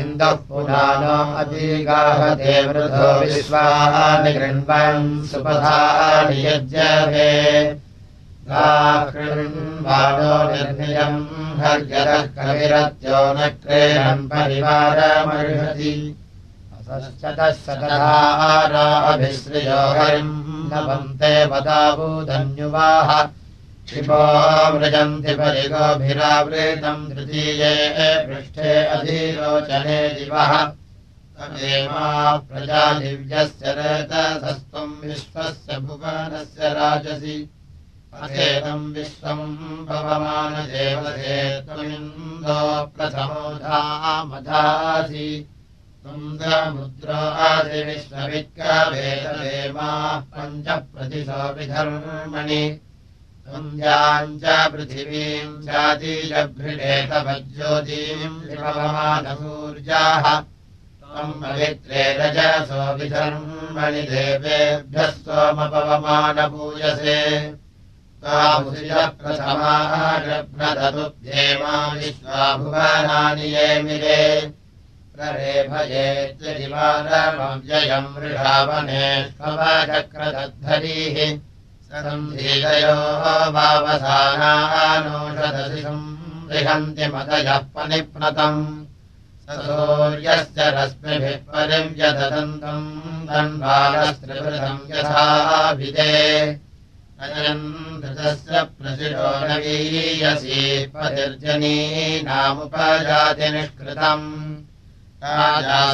इन्दः पुराणो अतीगाहते वृथो विश्वानि गृह्णन् सुपथानि यज्ञवे बाणो निर्नियम् हर्यतः कविरत्यो न क्रेणम् परिवारमर्हति। असश्चतः सकलाराभिश्रियो हरिम् नवन्ते वदाभूधन्युवाः मृजन्ति परिगोभिरावृतम् तृतीये पृष्ठे अधीरोचने दिवः तदेवा प्रजादिव्यस्य रेतसस्त्वम् विश्वस्य भुवनस्य राजसि। अथेदम् विश्वम् भवमानदेवते त्वमिन्दो प्रथमो धामधासि। तुन्द्रमुद्रासि विश्ववित्कवेददेवाः पञ्चप्रतिशो विधर्मणि सन्ध्याम् च पृथिवीम् विभवमानसूर्याः त्वम् पवित्रे रजसो विधर्मणि देवेभ्यः सोमपवमानपूयसे प्रथमारभ्रदतुभ्येमा विश्वाभुवनानि ये मिले प्ररेभयेत्यजिवारमव्ययम् मृषावनेष्वचक्रदद्धरीः सन्धीतयो वावसानानोषदसि संहन्ति मदयः पनिप्नतम्। सूर्यस्य रश्मिभिः अयम् धृतस्य प्रसिरो नवीयसी पतिर्जनीनामुपजातिनिष्कृतम्। राजा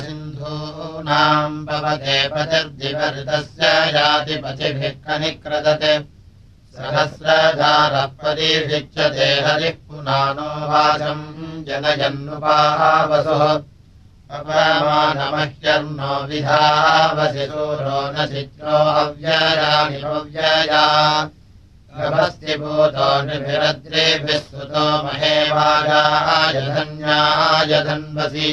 सिन्धूनाम् भवते पतिर्दिवृतस्य जातिपतिभिः कनिक्रदते। परीक्षिच्यते हरिः पुनानो वाचम् जनयन्नुपावसुः अपमानमह्यर्नो विधावसि सूरो न चित्रो अव्ययानि अव्यया। गभस्ति भूतो निभिरद्रेभिः सुतो महेवाजाय धन्याय धन्वसि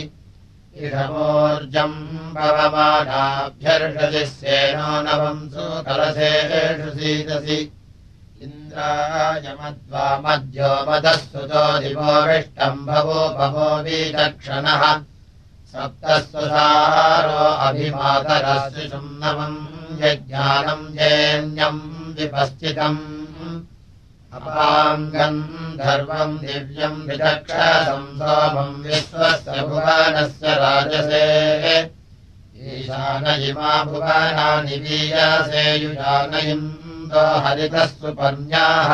इषमोर्जम् पवमानाभ्यर्षसि सेनो नवंसु कलशेषु सीदसि इन्द्रायमद्वा मध्यो मदः सुतो दिवोविष्टम् भवो भवो वीचक्षणः। सप्तस्वसारो अभिमातरस्य सुम्नवम् यज्ञानम् जेन्यम् विपश्चितम् अपाङ्गम् धर्मम् दिव्यम् विचक्षसम् सोमम् विश्वस्य भुवनस्य राजसे। ईशान इमा भुवनानि वीयसे युजानयिन्दो हरितः सुपर्ण्याः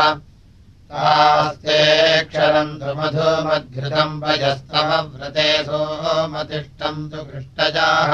तास्तेऽक्षरम् तु मधुमद्घृतम् भजस्तमव्रते सोमतिष्ठम् तु कृष्टजाः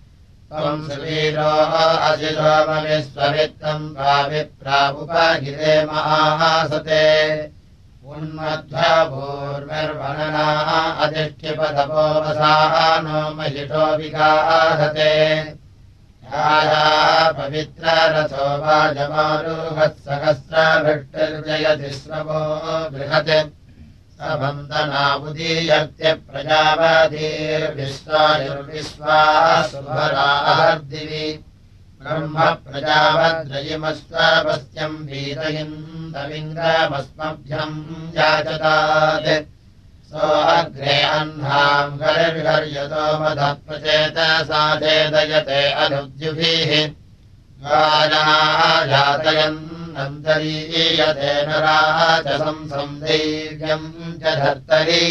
त्वम् सुवीरो असिलोमविश्ववित्तम् भाविप्रावुपगिरे महासते उन्मध्वभूर्विर्वननाः अधिष्ठिपदपोवसाः नो महिषो विगाहते। ध्याया पवित्ररथो वाजमारुहत्सहस्रभृष्टिर्जयति श्रवो बृहत् वन्दनामुदीयर्त्य प्रजापतिर्विश्वायुर्विश्वासुभरादिवि ब्रह्म प्रजावद्रयिमस्वापस्यम् वीतयिन्दविन्द्रमस्मभ्यम् याचतात्। सोऽग्रे मदः प्रचेत सा चेदयते अनुद्युभिः जातयन् राचसम् संदैव्यम् च धर्तरि।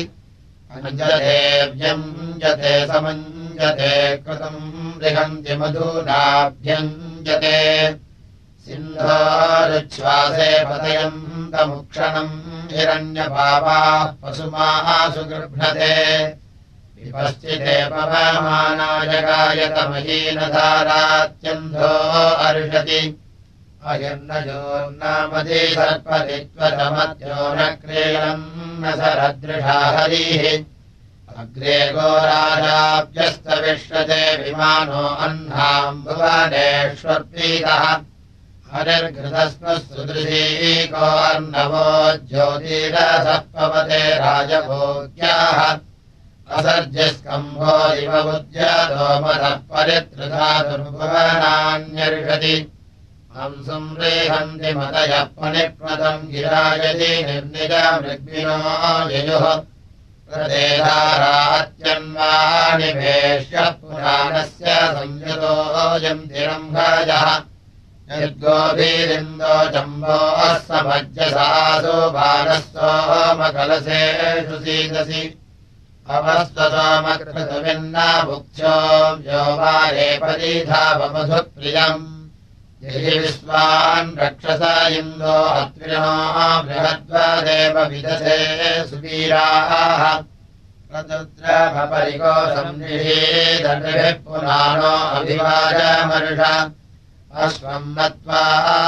अञ्जदेव्यञ्जते समञ्जते कृतम् लिहन्ति मधूनाभ्यञ्जते सिन्धोरुच्छ्वासे पतयन्तमुक्षणम् हिरण्यभावाः पशुमाः सुगृह्णते विपश्चिते पवमानायगायतमहीनधारात्यन्धो अर्षति अयर्नजोर्नामदे न सरदृशा हरिः अग्रे गोराजाभ्यस्तविष्यते विमानो अह्नाम् भुवनेष्वर्पीतः हरिर्घृतस्मः सुदृशीको अर्णवो ज्योतिरसः पवते राजभोग्याः असर्जस्कम्भो इव बुद्ध्यतो मदः परित्रुधा दुर्भुवनान्यर्षति हंसुम् रेहन्ति मतयः पणिक्मतम् गिरायति निर्निजमृग्विनो ययुः प्रदेधारात्यन्वानिवेश्य पुराणस्य संयतोऽयम् तिरम्भजः। निर्गोभीरिन्दो चम्बोः समज्जसासु बालस्तोमकलसेषु सीदसि अवस्ततोमकृतविन्ना भुक्ष्यो यो वारे परिधावमधुप्रियम् यहि विश्वान् रक्षसा इन्दो अत्रिणो बृहद्वदेव विदधे सुवीराः। प्रतुद्रभपरिको संनिषेदभिः पुराणो अभिवाजमर्ष अश्वम् नत्वा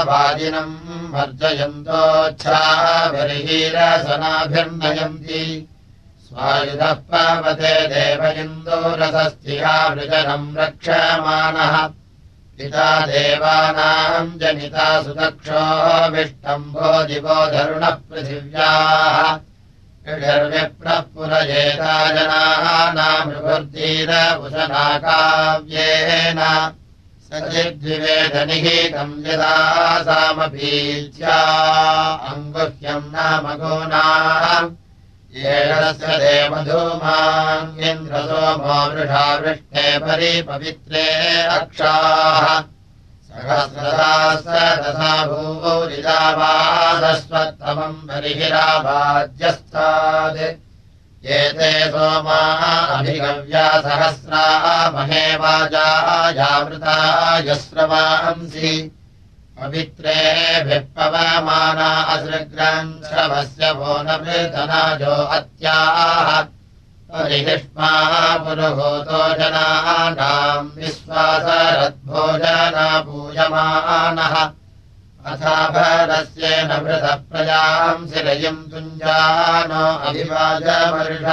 वादिनम् वर्जयन्तोच्छाभिरसनाभिर्नयन्ति स्वायुधः पावते देव इन्दोरसस्थिया वृजनम् रक्षमाणः देवानाम् जनिता सुदक्षोऽविष्टम्भो दिवो धरुणः पृथिव्याः। षर्विप्रः पुरजेता जनानामृभुर्धीरभुशनाकाव्येन सचिद्विवेदनिहीतम् यदा सामपीच्या अङ्गुह्यम् नाम गोनाः येषस्य देवधूमाङ्गिन्द्रसोमो वृषा वृष्टे परि पवित्रे अक्षाः। सहस्रदासदसा भूरिदावादस्वत्तमम् बर्हिरावाद्यस्तात् एते सोमाः अभिगव्या सहस्रा महे वाजा जावृता यस्रवांसि पवित्रेभिः पवमाना असृग्रन्थवस्य वो न वृधनाजो अत्याः परिहिष्मा पुरुहूतो जनानाम् विश्वासरद्भोजना पूयमानः अथाभरस्येन वृतः प्रजाम् शिरयिम् तुञ्जानो अभिवाजमर्ष।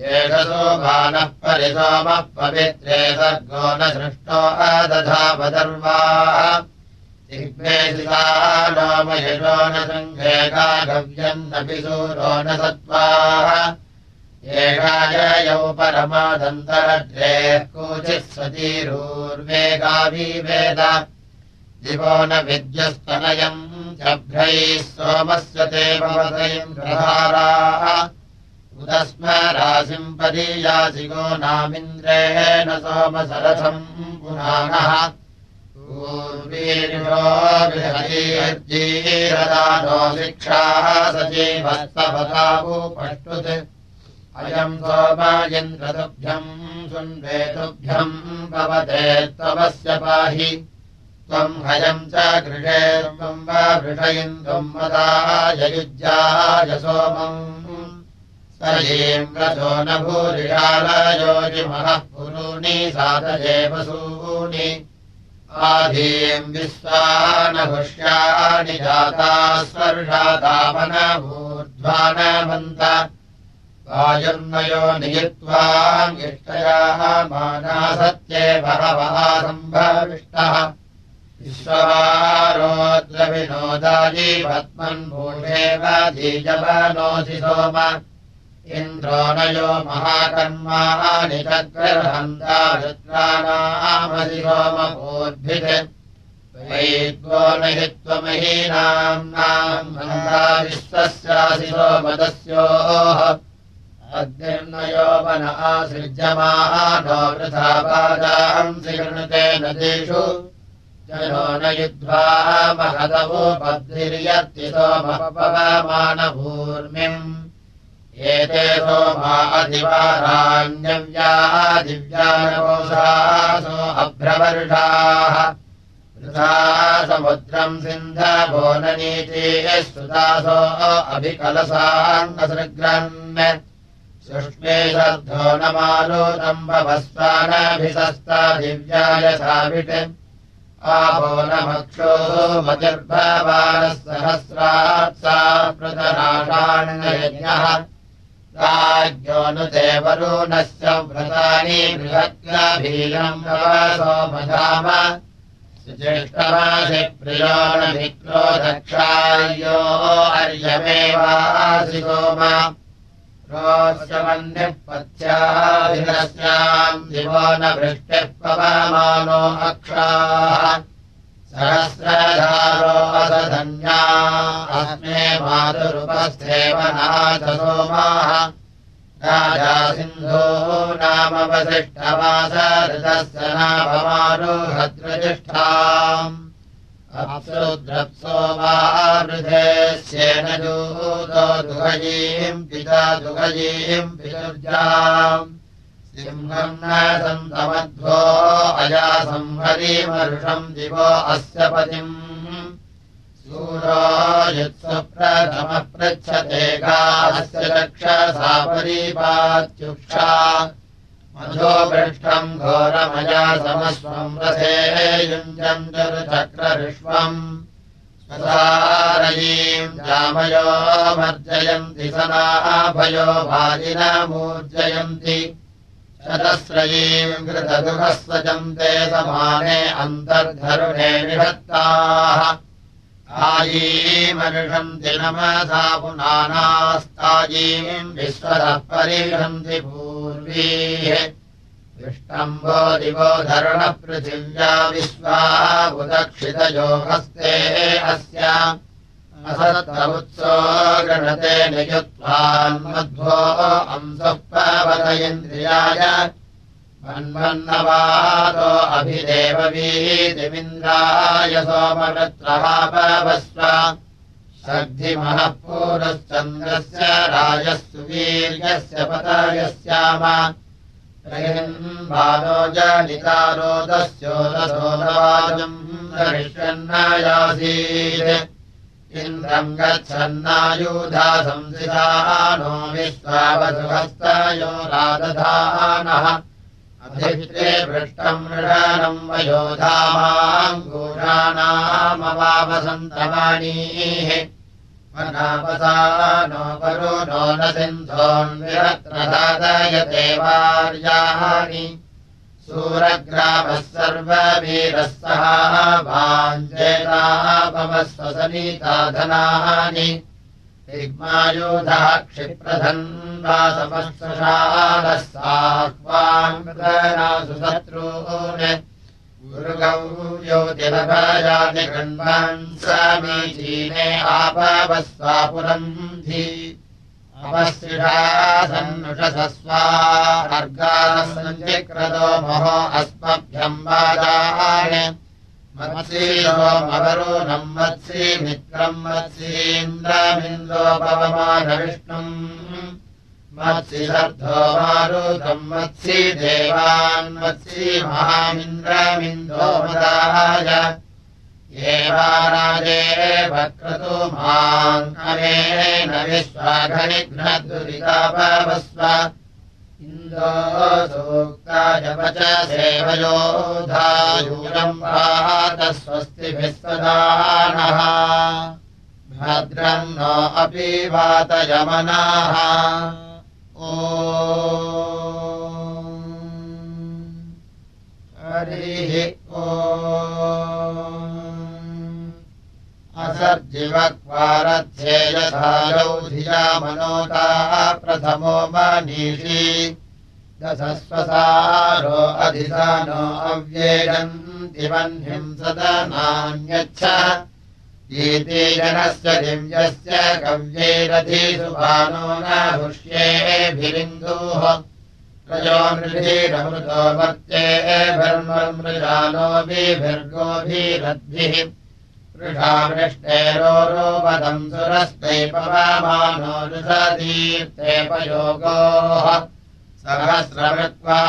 एषसोभानः परिसोमः पवित्रे सर्गो न सृष्टो अदधावदर्वाः दिग्मेशिला नो मयशो न सङ्घे गाघव्यन्नपि सूरो न सत्त्वाः एषाय यौ परमादन्तरद्रेः कोचित् सतीरूर्वेगावीवेद दिवो न विद्यस्तनयम् जभ्रैः सोमस्य ते भवतयम् प्रहाराः उदस्म राशिम् पदीयासि गो नामिन्द्रेण सोमसरथम् पुराणः पूर्वीर्योर्जीरदानो शिक्षाः सजीवस्तपदावुपष्टुत् अयम् सोमायन्द्रतुभ्यम् सुन्वेतुभ्यम् भवते त्वमस्य पाहि। त्वम् हयम् च त्वम् वा ययुज्याय सोमम् सयेन्द्रजो न भूरिशालयोजिमः पुरूणि सातजेवसूनि आधीम् विश्वानभुष्याणि जाता स्वर्षातापनभूर्ध्वानवन्त वायुर्नयो नियित्वाङ्गिष्टयाः माना सत्ये बहवः सम्भविष्टः। विश्ववारोद्रविनोदायि पद्मन्भूषेव धीजवनोऽसि सोम इन्द्रो न हि त्वमहीनाम् नाम् मन्दा विश्वस्यासि सोमदस्योः अग्निर्नयोपन आसृज्यमानो वृथा पादांसि गृणुते नदीषु। जनो न युद्ध्वा महदवोपद्भिर्यत्ति सोमपवमानभूर्मिम् एते सोमा अधिवाराण्यव्या दिव्यानकोशासो अभ्रवर्षाः समुद्रम् सिन्धभो नीतेः सुदासो अभिकलसान्नसृग्रन् सुष्मे श्रद्धो न मालोदम्बभस्वानभिसस्ता दिव्याय साविट् आपो न मक्षो मतिर्भवानः सहस्रात् सा सुज्येष्ठमासि प्रियो न अर्यमेवासि सोम। रोस्यमन्यः पथ्याभिरस्याम् दिवो न वृष्टिः पवमानो अक्षाः सहस्रधारो असधन्या अस्मे मातुरुपस्थेव नाथ सोमाः राजा सिन्धो नामवसिष्ठवासऋतस्य नाममारुहद्रजिष्ठाम् अप्सुद्रप्सो वा वृधेस्येन दूतो दुःखजीम् पिता दुःखजीम् पितुर्जाम् सिंहम् न सन्तमध्वो अया संहरीमरुषम् दिवो अस्य पतिम्। सूरो युत्सुप्रथमः पृच्छते गास्य रक्षसा परीपात्युक्षा। मधो पृष्ठम् घोरमया समस्वम् रथे युञ्जम् चक्रविश्वम् स्वसारयीम् रामयो मर्जयन्ति सनाभयो भाजिनमूर्जयन्ति शतस्रयीम् कृतदुःखस्वजन्ते समाने अन्तर्धरुणे निषत्ताः आयीमनुषन्ति नमसा पुनानास्तायीम् विश्वतः परिषन्ति पूर्वीः। विष्टम्बो दिवो धरुणपृथिव्या विश्वा बुदक्षितयो हस्ते अस्य असत्तमुत्सो गृणते नियुत्वान्मध्वो अंसः पावतयन्द्रियाय मन्वन्नवादो अभिदेववीतिमिन्द्राय सोमवृत्रहापवस्व सग्धिमः पूरश्चन्द्रस्य राजः सुवीर्यस्य पतयस्याम बालो जनितारोदस्योदसोनवाजम् दरिष्यन्नायासीत् इन्द्रम् गच्छन्नायुधा संसिधा नो विश्वावसुहस्तयो रादधानः। अभित्रे पृष्टम् मृषानम् वयोधामाङ्गूषाणामवावसन्तवाणीः वनापसा नो परो नो न सिन्धोन्विरत्रदादयते वार्याणि सूरग्रामः सर्ववीरः सह वाञ्जेतापवस्वसनीताधनानि दिग्मायुधः क्षिप्रधन्वासमस्वशालः साह्वाङ्गनासु शत्रून् गुरुगौ गण्वान् समीचीने आपवस्वापुरम् अवशिषासन्नुषसस्वा अर्गासञ्जिक्रतो महो वादान् मत्सीरोमवरूणम् मत्सी मित्रम् मत्सीन्द्रमिन्दोपवमानविष्णुम् मत्सि लब्धो मारुतम् मत्सि देवान् मत्सि महामिन्द्रमिन्दो मदाय एवाराजे वक्रतु माङ्कमेन विश्वाघनिघ्नदुरितापवस्व इन्दो सूक्ताय वच सेवयोधायूरम् वात स्वस्तिभिः सदानः। भद्रम् नो अपि वातयमनाः ओ। हरिः ओ मनोताः प्रथमो मनीषी दशस्वसारो अधिसानो अव्येगन्ति वह्निम् सदनान्यच्छ गीते जनस्य दिव्यस्य कव्यैरधिसुभानो न हुष्येभिरिन्दुः रजो नृभिरमृतो वर्त्येभिर्मृजानोभिर्गोभिरद्भिः वृषावृष्टेरोरोपदम् सुरस्ते पवमानो रुषदीर्तेपयोगोः सहस्रमृत्वा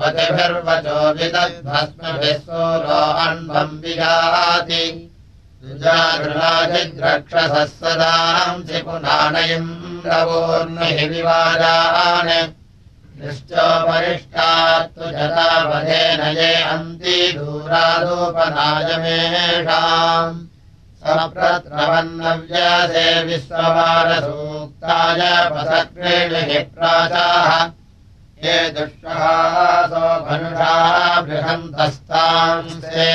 पतिभिर्वचो विदग्भस्मभिः सोरो अन्वम् विजाति रुजागृहाजिद्रक्षसः सदांसि पुनानयम् रवोर्नहि विवादान् निश्चोपरिष्टात्तु जतावधेन ये अन्ति दूरादोपनायमेषाम्। सप्रत्रवन्नव्यासे विश्ववारसूक्ताय पसक्रीणिः प्राचाः। ये दुष्टहासो मनुषा बृहन्तस्तांसे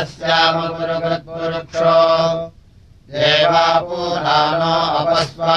अस्यामपुरुकृत्पुरुक्षो देवापूरानो अपस्वा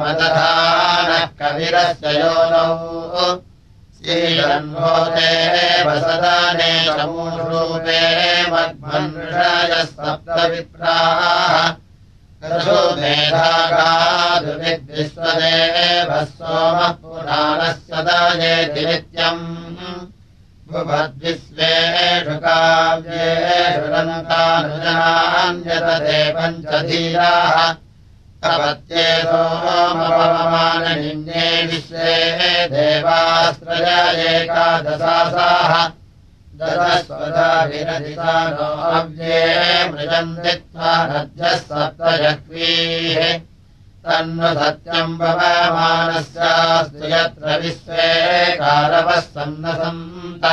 मदधानः कविरस्य योनौ। श्रीरन्वोते वसदाने समूरूपे मद्मन्षाय सप्तविप्राः रसो मेधागाधुविद्विश्वदेव सोमः पुराणस्य दायेति नित्यम् भुवद्विश्वेषु काव्येषु रन्तानुजनान्यतते पञ्चधीराः तपत्ये सोमपवमाननिन्ये विश्वे देवाश्रय नो अव्ये मृजन्दित्वा नद्यः सप्तजह्वीः तन्न सत्यम् भवमानस्यास्तु यत्र विश्वे कारवः सन्नसन्त।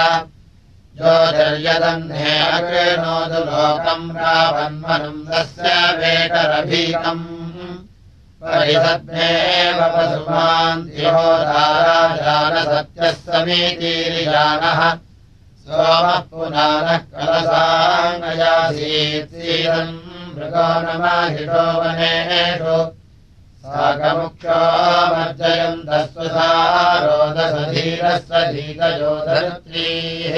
अकृणोतु लोकम् रावन्मनन्दस्य वेटरभीतम् परिसद्मेव पशुमान्तिहोदाराजानसत्यः समीतीरिजानः सोमः पुनानः कलसाङ्गयासीत्सीदम् मृगो नमाहिषो वनेषु साकमुक्षोमर्जयन्तस्वसारोदसधीरस्य धीतयोधरुत्रीः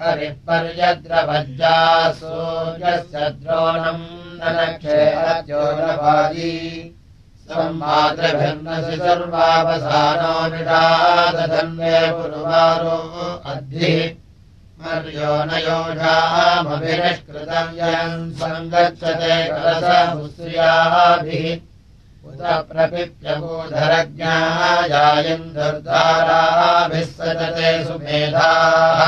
हरिः पर्यद्रवज्जा सूर्यस्य द्रोणम् सम्मातृभिर्नसि सर्वावसानो निषादधन्वे पुरुवारो अद्भिः मर्यो न योषामभिनिष्कृतव्यम् सङ्गच्छते कलसमुश्रियाभिः उत प्रपिप्यबोधरज्ञायायन्दुर्धाराभिः सजते सुमेधाः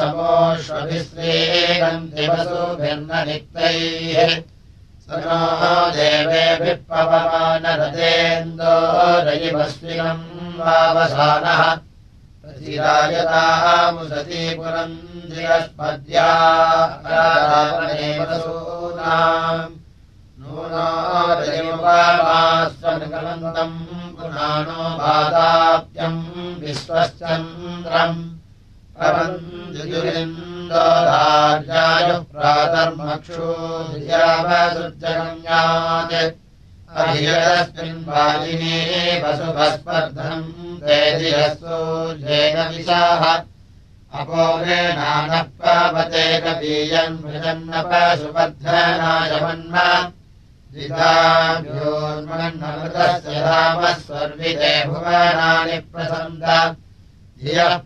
तमोष्वभिश्रीरन्तिवसुभिर्ननिक्तैः स नो देवेभिः पवमानरतेन्दोरयिवस्विनम् वावसानः। प्रतिरायतामुसती पुरन्दिरस्पद्यावसूनाम् नूनादयिवामास्वनिकलन्तम् पुनानो बादाप्यम् विश्वश्चन्द्रम्। वाजिने वसुभस्पर्धम् वेदिरसूर्येण विशाः मृजन्नपशुबद्धनाय मन्म द्विताभ्योन्मन्नमृतस्य रामः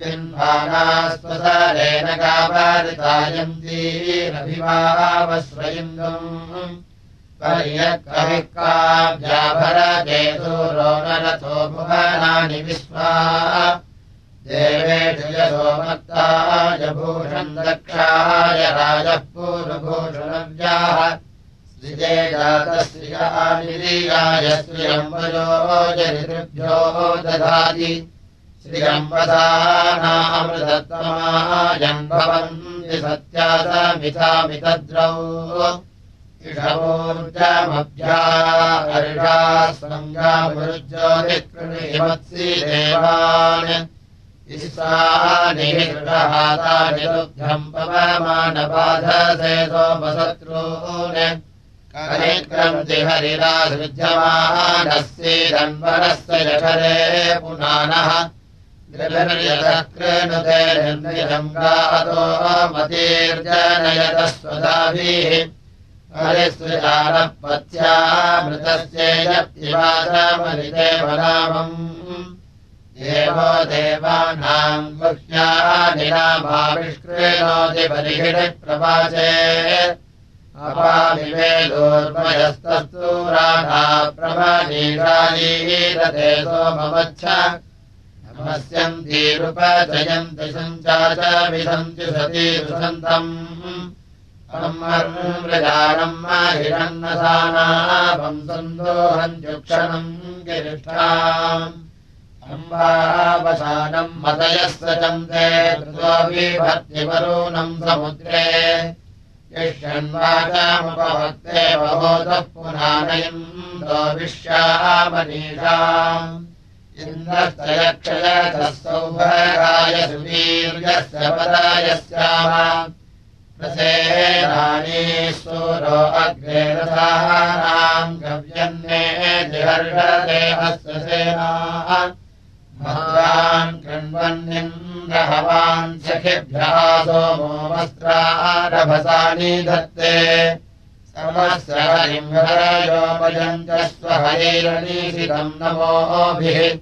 पिन्वानास्वसारेण कापारितायन्तीरभिवावस्वयिन्दुम् पर्यक्कविः काव्याभरकेतूरो नरथो भुवनानि विश्वा देवेषु यशोमत्ताय भूषम् दक्षाय राजः पूर्वभूषणव्याः श्रिये जातश्रियानिरीयाय श्रियम्बजो जरितृभ्यो दधाति। श्रियम्बदानामृतत्वमायम् भवन्ति सत्यासमितामितद्रौ। इषवोर्जमभ्या हर्षा सङ्गामृज्योतिकृणिमत्सि देवान् दुग्धम् पवमानबाधसे सोमशत्रून्। कनिक्रन्ति हरिरासृज्यमानस्येदन्वरस्य जठरे पुनानः। कृणुते निर्निजम् गातो मतीर्जनयतः स्वदाभिः हरिसृजानः पत्या मृतस्येयप्तिवासमलिते वनामम् देवो देवानाम् गुह्यानिनामाविष्कृणोति परिहिणप्रवाचे अपाविवेदोर्मयस्तस्तूराणा प्रमनीरालीरते सोमवच्छ नमस्यन्तीरुपजयन्ति सञ्चाच विसन्ति सती सुसन्तम् मृजानम् महिरन्नसानापम् सन्दोहन्त्युक्षणम् गिरिष्ठाम् अम्बावसानम् मतयः सचन्ते भक्तिवरूणम् समुद्रे। यष्यन्वाचामुपभक्ते बहोदः पुनानयम् विश्यामनीषाम् इन्द्रस्य यक्षयतः सौभगाय सुवीर्यस्य पदायस्याम प्रसेनानी सूरो अग्रे रथानाम् गव्यन्ने जिहर्षदेहस्य सेनाः कृण्वन्निन्द्रहवान् सखिभ्यः सोमो वस्त्रारभसानि धत्ते। समस्रहरिम्भरयोपजम् च स्वहैरनीशितम् नमोभिः।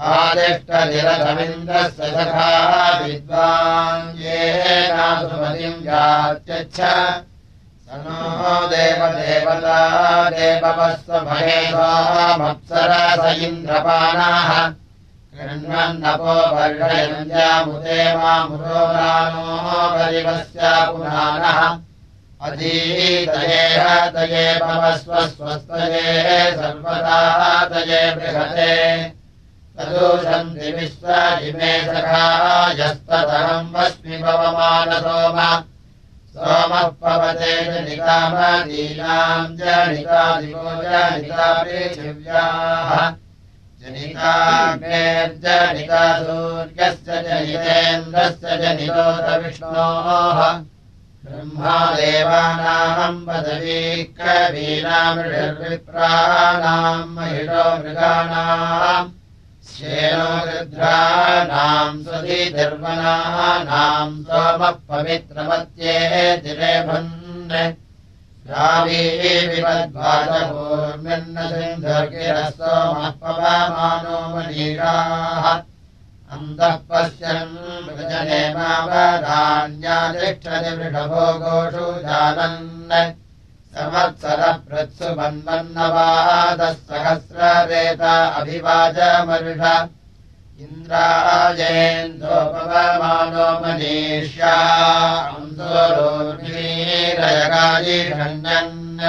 आदिष्टनिरथमिन्द्रस्य सखा विद्वान्येनासुमतिम् यात्यच्छ। स नो देवदेवता देववस्वभयेवामप्सरस इन्द्रपानाः पवस्व स्वस्तये सर्वदा तये बृहते। तदूषन्ति विश्वजिमे सखायस्ततरम् वस्मि पवमानसोम सोमः पवते जनिकामदीनाम् जनिकादिवो जनिता पृथिव्याः जनिताग्नेर्जनिता सूर्यस्य जनितेन्द्रस्य जनितोदविष्णोः ब्रह्मादेवानाम् पदवी कवीनामृषर्विप्राणाम् महिषो मृगाणाम् श्येनो रुद्राणाम् स्वधीधर्मणानाम् सोमः पवित्रमत्ये दिरेभन् पवमानो मनीषाः अन्तः पश्यन् वृजनेमावधान्यातिष्ठति वृषभो गोषु जानन् संवत्सरप्रत्सु मन्मन्नवादः सहस्ररेत अभिवाचमरुष इन्द्राजेन्दोपवमानो मनीष्या अन्तोरोर्वीरयगायिषण्यन्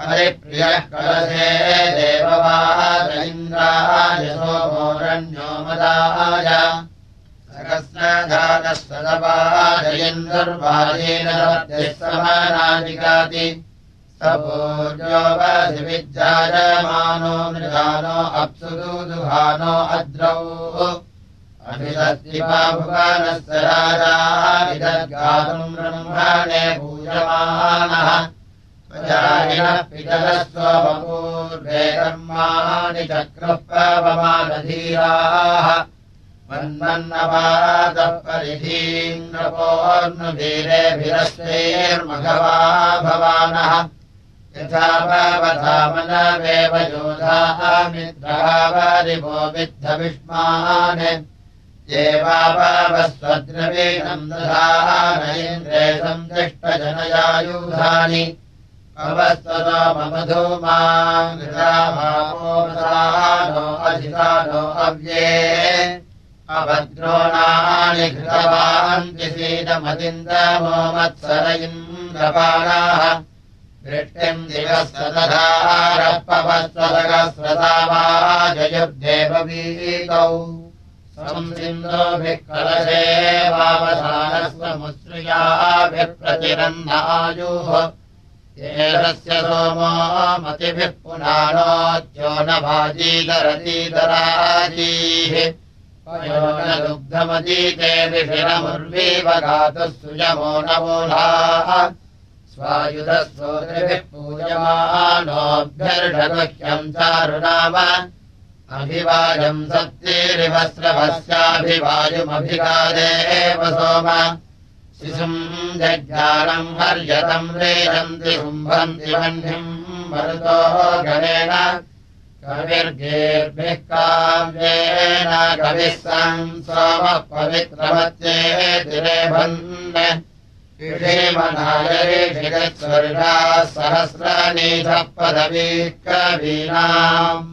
हरिप्रियः कलशे देववाद इन्द्राय सोमोरण्यो मदाय सदपादयन्दुर्वाजेन समानादिकाति सपूर्योपधिविज्जायमानो मृगानो अप्सुदुहानो अद्रौ। अभिदस्तिभुवनस्य राजा विदद्गातुम् ब्रह्मणे पूजमानः। प्रजायिनः पितरः स्वपूर्वे कर्माणि चक्रः पवमानधीराः मन्मन्नपादः परिधीन्द्रपोर्नुवीरेभिरस्यैर्मघवा भवानः यथा भवधामनवेव योधाः मित्रावरिवो विद्धविष्मान्। देवावस्वद्रवीणम् दधान इन्द्रे सन्दिष्टजनयायुधानि अवस्ततो मम धूमानो अधितानो अव्ये। अभद्रोणानि घृतवान्ति सीतमदिन्दमो मत्सर इन्द्रपाणाः संसिन्दोभिः कलशे वावधानस्वमुश्रियाभिप्रतिरन्नायुः एतस्य सोमो मतिभिः पुनानोद्यो न भाजीधरतीधराजीः दुग्धमतीते ऋषिरमुर्वीव गातुः सुयमो न मूलाः स्वायुधस्तोत्रिभिः पूयमानोऽभ्यर्षगुह्यम् चारुनाम अभिवायम् सत्येरिवस्रभस्याभिवायुमभिगादेव सोम। शिशुम् जज्ञानम् हर्यतम् रेयन्ति शुम्भन्ति वह्निम् मरुतो गणेन। कविर्गेर्भिः काव्येन कविः सन् सोमः पवित्रमत्ये ऋषेमनायरिषिगत्स्वर्गाः सहस्रनीधः पदवी कवीनाम्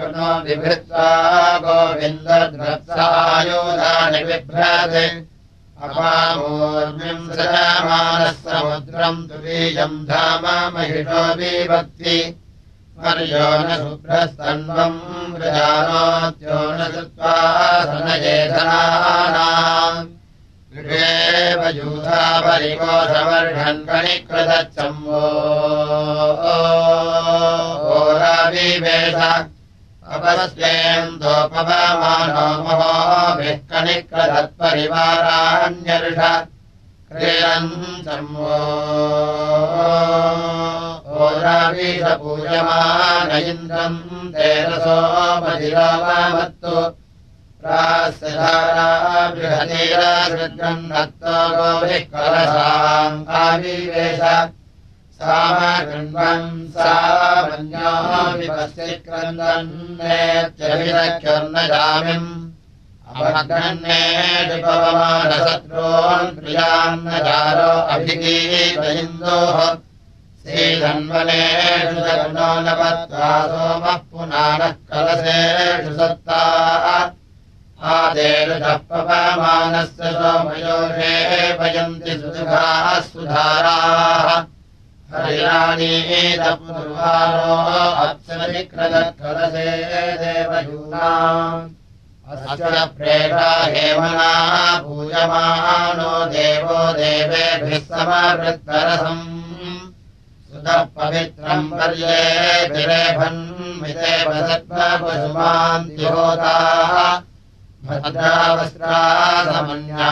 गुणो विभृत्वा गोविन्दद्रत्सायुधानि बिभ्रते अपामूर्मिम् सजामानः समुद्रम् तुरीयम् धाम महिषो विभक्ति पर्यो न शुभ्रस्तन्वम् प्रजानोद्यो न कृत्वा सनयेधनानाम् गृहेव यूधापरिकोशवर्षन् कणिकृतच्छम्भो। अपस्येन्दोपवमानो महोभिः कणिकृतत्परिवाराण्यर्ष इन्द्रम् तेरसो मधिरामत्तु। बृहतीरासृग्रन्नत्तो गोभिः कलशाङ्काविवेश सामगृह्णन् सा मन्याविपस्यक्रन्दन्नेत्यभिरक्षर्नजामिम् अवग्रन्नेपवमानशत्रून् प्रियान्नजारो अभिगीत इन्दोः श्रीधन्वनेषु जग्नो न पत्वा सोमः पुनानः कलशेषु सत्ता आदेरुजः पवमानस्य सोमयोषे भयन्ति सुधाः सुधाराः हरियाणीतपूर्वारो अप्सरिक्रदकलशे देवयूनाम् अस्य प्रेषा हेमना पूयमानो देवो देवेभिः समवृत्तरसम्। सुतः पवित्रम् पर्ये विरेभन्मिदेव सत्त्वपशुमान्तिहोताः भद्रावस्त्रासमन्या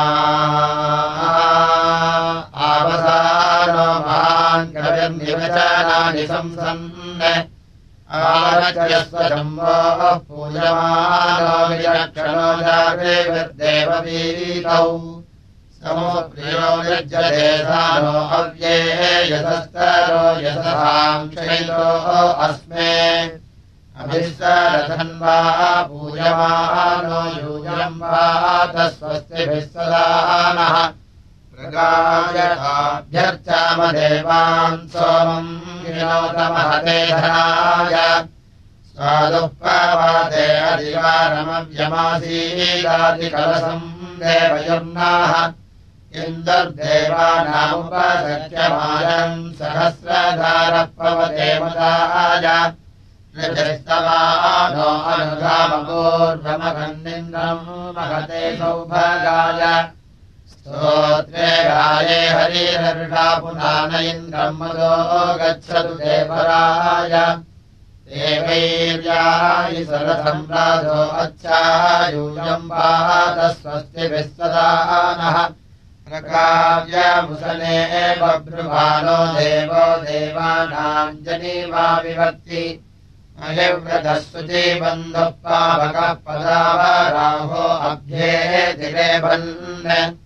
आवसानो महान् कविर्निवचनानि संसन् पूयमानो समो प्रियो यज्जदेशानो अव्ये यतस्तरो यतसाम् शैलो अस्मे। अभिस्तरधन्वा पूयमानो यूयम् वा नः। प्रगायताभ्यर्चामदेवान् सोमम् विनोदमहते धनाय। स्वादुःपवादे अधिकारमव्यमासीदादिकलसम् देवयुर्नाः। इन्दर्देवानामुपसख्यमायम् सहस्रधारः पवते मदाय स्तवानो अनुधामपूर्वमघन्निन्द्रम् महते सौभागाय स्तोत्रे गाये हरिहर्षा पुनान इन्द्रम् मदो गच्छतु देवराय। देवैर्यायि सरथम् राधो अच्छायूयम् पात स्वस्तिभिः सदा नः। प्रकाव्यमुसने बभ्रुभानो देवो देवानाम् जनीवा विभक्ति। अयव्रतः सुजीबन्धः पावकः पदावराहो अभ्ये दिरे भन्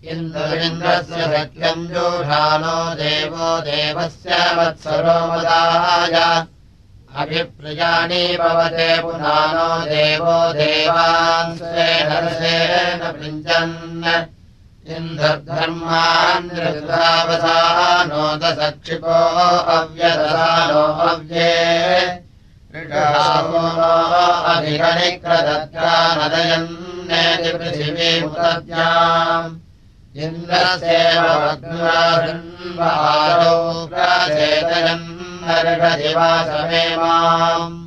इन्दु इन्द्रस्य सख्यञ्जोषा देवो देवस्य वत्सरोदाय अभिप्रियाणी भवते पुनानो देवो देवान्सेन से अव्ये। इन्द्रधर्मान्नृतावसानोदसखिको नदयन्नेति पृथिवीमुदद्याम् माम्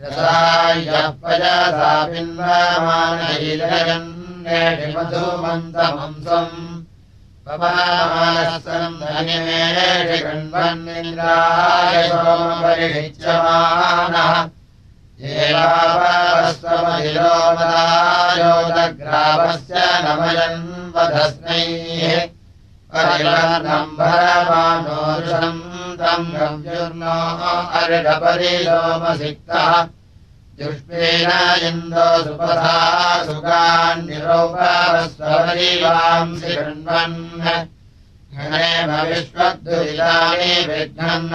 यसायः पयसा पिन्वमानैलयन्नेषि मधुमन्तमंसम् पवमानसम् धनिमेषि गण्वन्निन्द्राय सोमपरिषिच्यमानः एवावस्तमधिरोमदायोदग्रावस्य नमयन् वधस्मैः परिवर्णम्भरमानोरुषम् तम् गम्युर्नो अर्घपरिलोमसिक्तः दुष्पेण इन्दो सुपथा सुगान्निरोपस्वरीवांसि गृह्णन् घनेम विश्वद्दुरितानि विघ्नन्न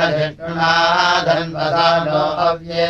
अव्ये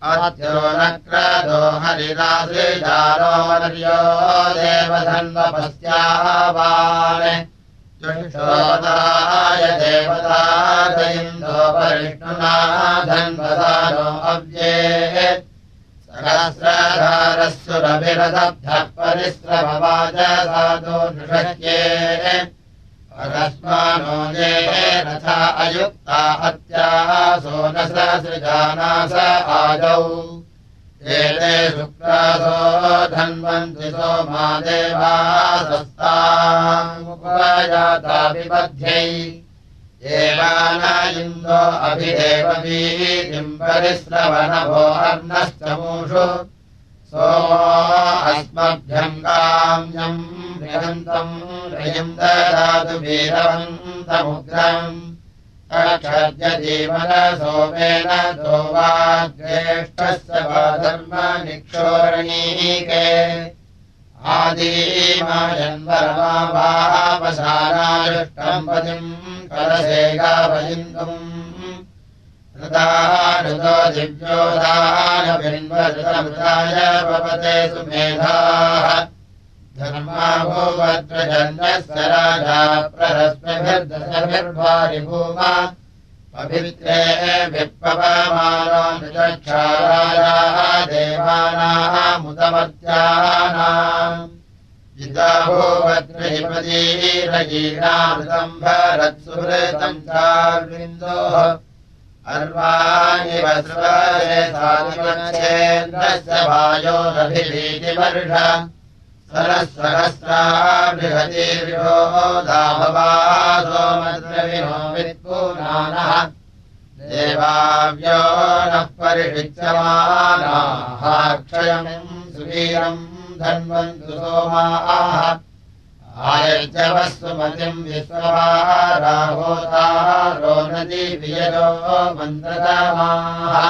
अत्यो न क्रदो हरिरासृजारो मर्यो देवधन्वपस्यावान्। चुषोदाय देवतादयिन्दो परिष्णुना धन्वदानो अव्ये सहस्रधारस्सुरभिरदब्धः परिश्रमवाच साधो नृषक्ये। अकस्मानो ये रथा अयुक्ता हत्याः सोनस सृजानास आजौ एते शुक्रासो धन्वन्ति सोमा देवासस्तामुपजाता विबध्यै एवान इन्दो अभिदेववीतिम् परिश्रवणभो अर्णश्चमूषु सोमो अस्मभ्यम् काम्यम् बृहन्तम् रयम् ददातु वीरवन्तमुग्रम् अक्षद्यजीवन सोमेन दो वा ज्येष्ठस्य वा धर्म निक्षोरणीके आदीमायन्वरमा वापसानायुष्टम् पतिम् करसेगावयिन्दुम् ऋदानुतो दिव्योदानभिन्वृतमृताय पवते सुमेधाः राजा विप्पवमानो निचक्षारायाः देवानामुदमर्त्यानाम् जिता भूवद्रहिपदीरयीणामृतम् भरत्सुहृतम् चार्विन्दोः। अर्वाणि वायोरभिभीतिवर्ष सरः सहस्रा बृहतीर्यो दाभवा देवाव्यो नः परिषिच्यमानाः। क्षयम् सुवीरम् धन्वन्तु सोमाः। आयजवस्वमतिम् विश्ववाराहोतारो नदी वियजो मन्द्रतमाः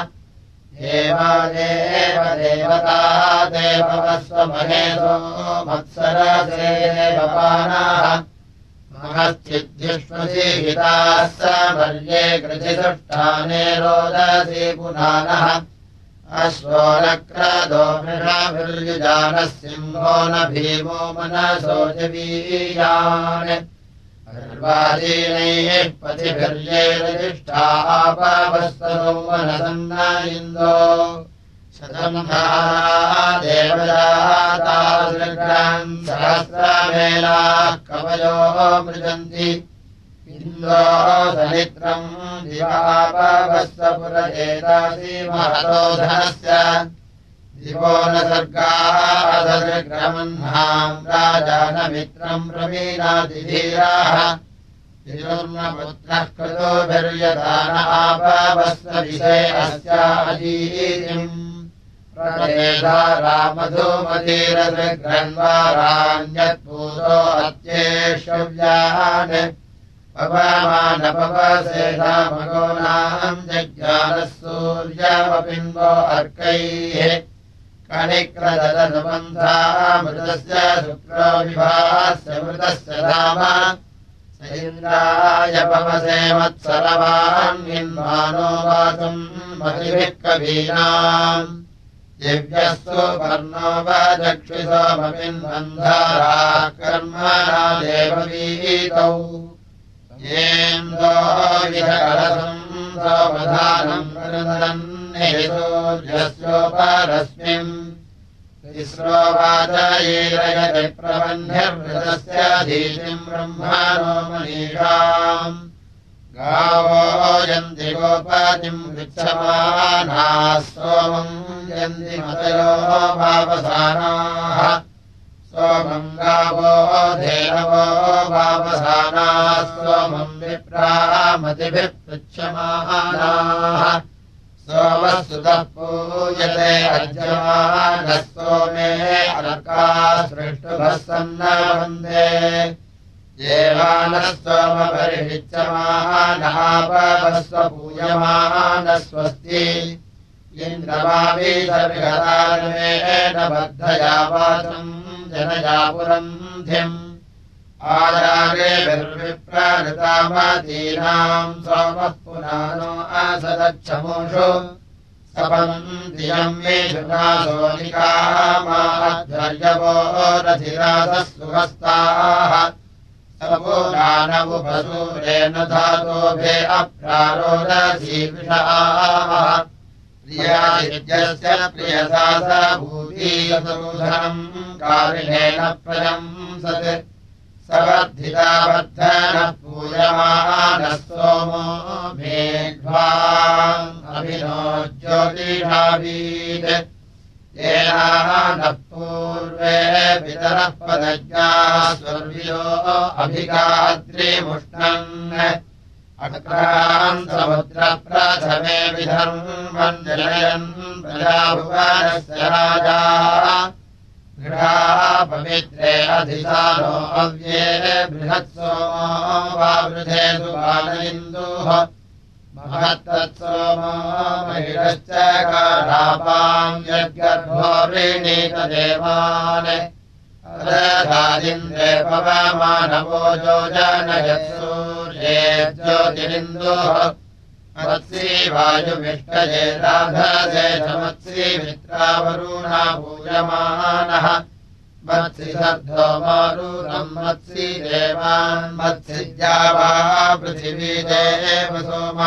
देवादेव देवता देववस्वमहेशो मत्सरसेवपानाः महश्चिद्युष्मसीहिताः समर्ये कृतिसुष्ठाने रोदसी पुनानः। अश्वो न क्रदो मृषाभिर्युजानः सिंहो न भीमो अर्वादीनैः पतिभिर्येरजिष्ठापावस्तनो मनसन्न इन्दो शतम् देवदातादृग्राम् सहस्रमेलाः कवयो मृजन्ति। इन्दो दिवापवस्वपुरजेतासि महतो धनस्य दिवो न सर्गादृग्रमह्नाम् राजानमित्रम् प्रवीणातिधीराः तिरुर्नपुत्रः कृतोभिर्यदान आपवस्वविषे अस्याजीतिम् प्रदेशा रामधूमतीरसृग्रन्वारान्यत्पूतो अत्येष्व्यान् पवमानपवसेधामगो नाम् जज्ञानः सूर्यमपिन्वो अर्कैः कणिक्रदनुबन्धामृतस्य शुक्रोविभास्य मृतस्य राम इन्द्राय पवसे मत्सरवान्यन्मानो वाचम् मतिभिः कवीनाम्। दिव्यस्तु वर्णो वक्षिसोमपिन्बन्धारा कर्मणा देववीतौ येन्दो विधकलसम् सोमधानम् सूर्यस्योपरस्मिन् तिस्रोवाचयेरयति प्रबन्ध्यवृतस्य धीतिम् ब्रह्मणो मनीषाम्। गावो यन्ति गोपतिम् पृच्छमानाः सोमम् यन्ति मतयो भावसानाः सोमम् गावो धेनवो भावसानाः सोमम् विप्रामतिभिः पृच्छमानाः सोमसुतः पूयते अज्यमानः सोमे अर्का सृष्टुभः सन्न वन्दे देवानः सोमपरिषिच्यमानः पूयमानः स्वस्ति पुनानो असदच्छमुषु सपन्तियम् मे शुनासोनिकामाध्वर्यवो रथिरासः सुहस्ताः सपूनानवुपसूरेण धातोभे अप्रारोदधीविषाः प्रियादित्यस्य प्रियसा स भूतीयसोधनम् कारिणेन प्रशंसत् सवर्धितावर्धनः पूयमानः सोमो मेघ्वा अभिनो ज्योतिषावीत् येनानः पूर्वे पितरः पदज्ञाः स्वर्वियो अभिगात्रिमुष्णन् अक्रान् समुद्रप्रथमे विधर्मम् जनयन् प्रजाभुवनस्य राजा पवित्रे अधिसारो अव्ये बृहत्सोमो वा वृधे सुबालयिन्दुः महत्तत्सोमो महिरश्च कालापाम् यद्गर्भोरीणीतदेवान् अदधादिन्द्रे पवमानवो योजनयत्सूर्ये ज्योतिरिन्दुः मत्सी वायुविष्टये राधसे समत्सी मित्रावरुणा पूयमानः मत्सि सद्धो मारुणम् मत्सि देवान् मत्सिद्या वा पृथिवी देव सोम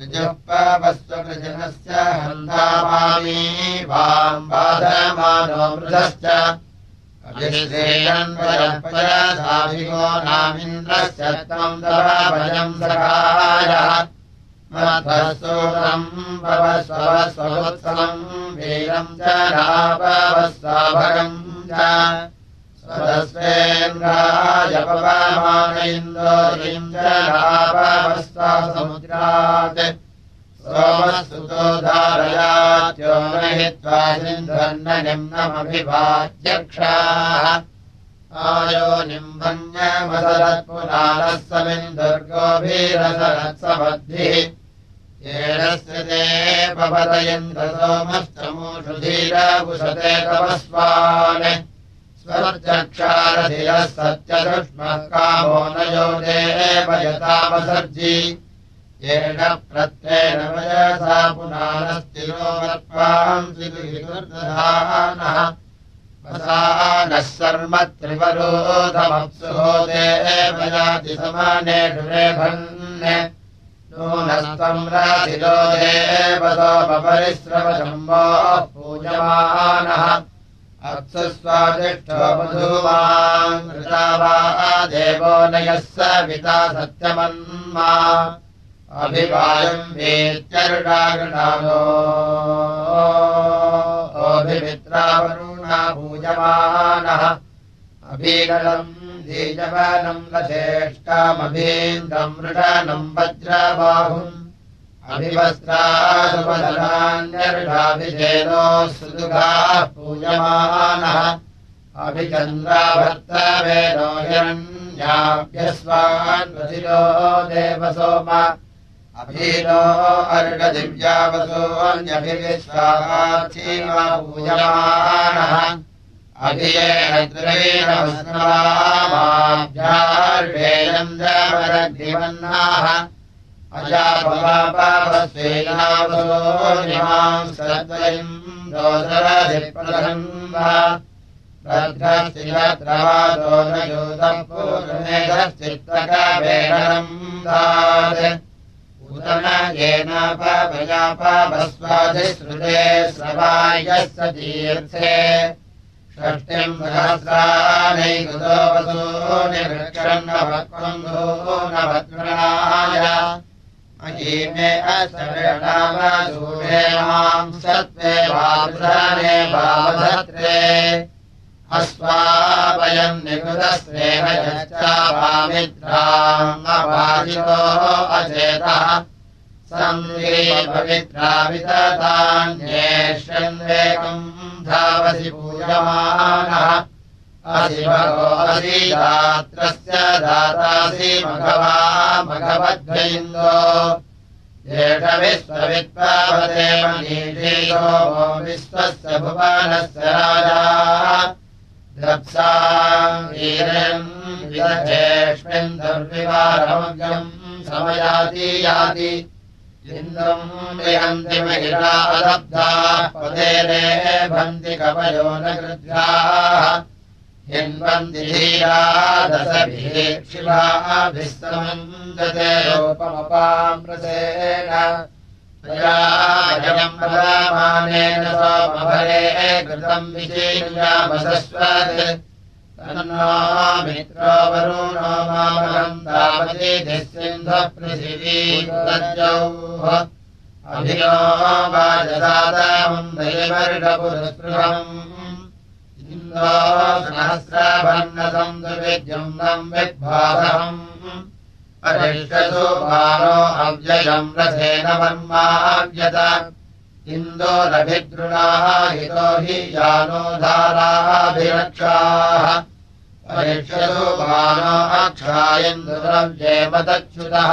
ऋजुःपवस्वकृजनस्य हन्धामामी वाम् बाधमानो अभिश्रेयन्वयपयधाभिगो नामिन्द्रस्य त्वम् तव भयम् सखायः मध्वसूरम् भवस्वस्वोत्सवम् वीरम् च नापवस्वाभगम् च पवमान इन्दोरीम् च नापवस्वा समुद्रात् सोमसुतो धारयात्यो न हि त्वा सिन्धन्न निम्नमभिवाच्यक्षाः आयो निम्बन्यमसरत्पुराणः समिन्दुर्गोभीरसरत्समद्भिः येनस्य ते धीरभुषते तपस्वान्। स्वर्चक्षारधिरः सत्यदुष्मः कामो न यो देव यतावसर्जि येन प्रत्येन वयसा पुनानस्तिरोमत्वांसि दुर्दधानः वसानः सर्म त्रिवरोधमप्सुहो देव याति समानेषु रेभन् नूनस्त्वम् राधिरो देव सोमपरिश्रमशम्भोः पूजमानः। वा देवो नयः सविता सत्यमन्मा। अभिवायम् वेत्यरुडागृणानो अभिमित्रावरुणा पूजमानः। अभीनलम् मृडनम् वज्रबाहुम् अभिवस्त्रासुपदनान्यर्डाभिधेनो सुदुघाः पूजमानः अभिचन्द्राभर्तवेदो हिरण्याभ्यस्वान् देवसोम अभीनो अर्घदिव्यावसोऽन्यभिविश्वाचीमा पूजमानः अभियेन द्रवीणवस्माभ्यार्वेन्द्रवरग्निवन्नाः अजापवापावस्वेनावसो निमां सद्वयम् दोदरधिप्रदम्बा भद्रस्तिरत्रवादो न योतः पूर्णमेधश्चित्तकवेणम् दात् येन पयापस्वाधिश्रुते स्रवायः स तीर्थे षष्टिम् सहस्रानैकृतो वसो निवृक्षन्नवत्वन्धो न भद्रणाय अजीमे असविणामसूरे माम् सत्त्वे वासने भावधत्रे अस्वापयम् निकृतस्नेह यश्चामित्राम् अपादितो अचेतः। सन्धे पवित्राविततान्येष्यन्वेकम् धावसि पूयमानः असि भगो असि दात्रस्य दातासि एष मनीषीयो विश्वस्य भुवनस्य राजा। द्रप्साम् दुर्विवारमग्रम् समयाति याति इन्द्रम् विहन्ति महिलालब्धाः पदेरे भन्ति कवयो न कृद्याः हिन्वन्ति धीरा दशभिः शिवाभिः समन्दते रूपमपामृतेन मानेन सोमभरे कृतम् विशीर्यामसस्वत् तन्नो मित्रो वरुणो मामहम् तावती सिन्धः पृथिवी तज्जौः दैवर्गपुरस्पृहम् इन्दो सहस्रभन्नसम् दुर्विद्युम्नम् विद्भासहम् परिष्यसु बालो अव्ययम् रथेन वर्माव्यत इन्दोरभिद्रुणाः हितो हि यानो धाराभिरक्षाः परिष्यसु बालो अक्षायन्दुरव्येमदच्युतः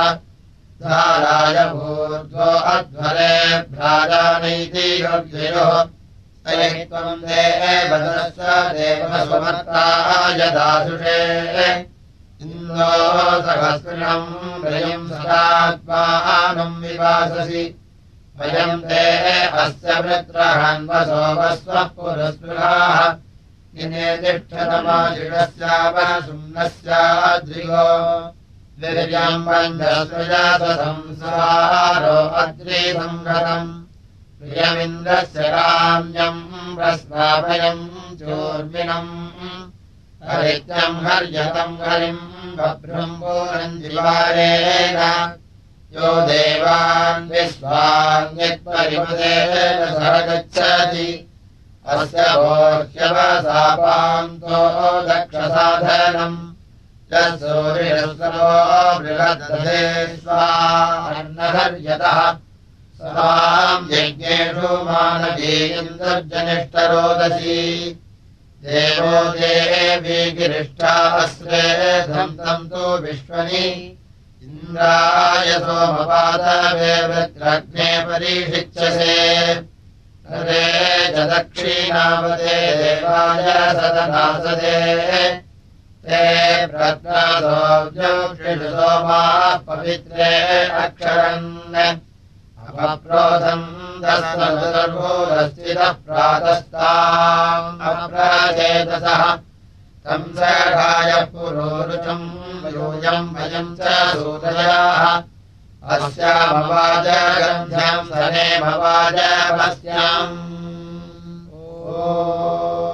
धाराय भूर्ध्वो अध्वरे भ्राजानैति योग्ययोः त्वम् देव देवसुमर्ताय दासुषे इन्दो सहस्रिणम् वयम् सदात्मानम् विवाससि वयम् ते अस्य वृत्रहन्वसो वस्वः पुरस्पृहाः इने तिष्ठतमाशिषस्यापशुम्नस्याद्रिगो। विर्यम् बन्धस्वजासंसारो अद्रिसंहतम्। प्रियमिन्द्रस्य काम्यम् प्रस्नाभयम् चोर्मिणम् हरित्यम् हर्यतम् हरिम् बभ्रम्बोरम् जिवारेण। यो देवान् विश्वान्यत्परिमदेन सह गच्छति अस्य भोह्यवसापान्तो दक्षसाधनम्। यत्सूर्यसरो बृहदधे स्वान्नहर्यतः स्वाम् यज्ञेषु मानवीन्द्रजनिष्ठरोदसी देवो देवी गिरिष्ठास्त्रे धन्तम् तु विश्वनि। इन्द्राय सोमपादवेवृत्रग्ने परीक्षिच्यसे हरे च दक्षिणावदे देवाय सदनासदे। ते सोमाः पवित्रे अक्षरन्। प्रातस्ताम् अपराचेतसः तम् सखाय पुरोरुचम् यूयम् वयम् च अस्यामवाच ग्रन्थ्याम् सने ओ।